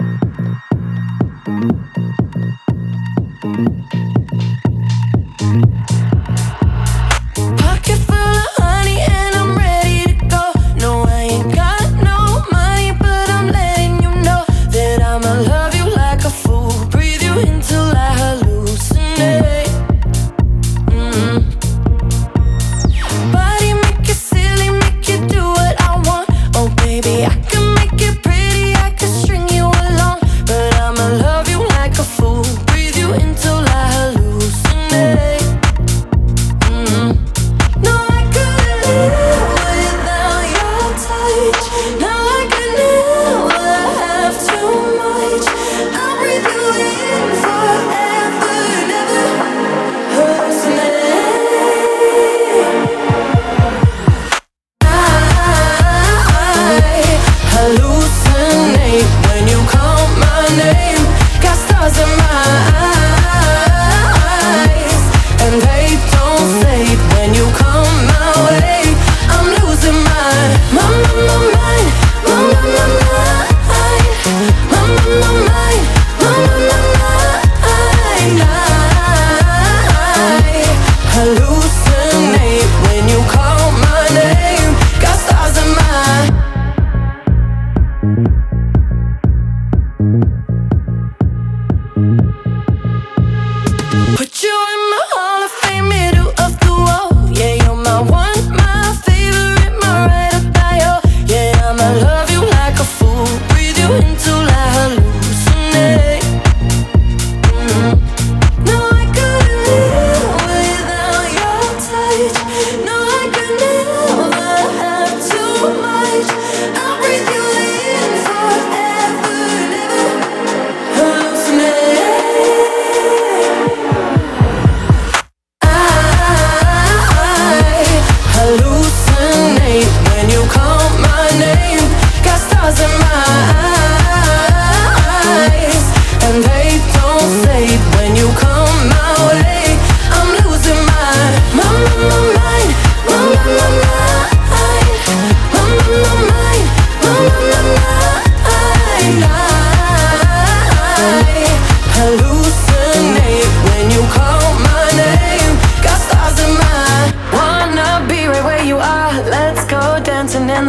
Mm-hmm. when you come.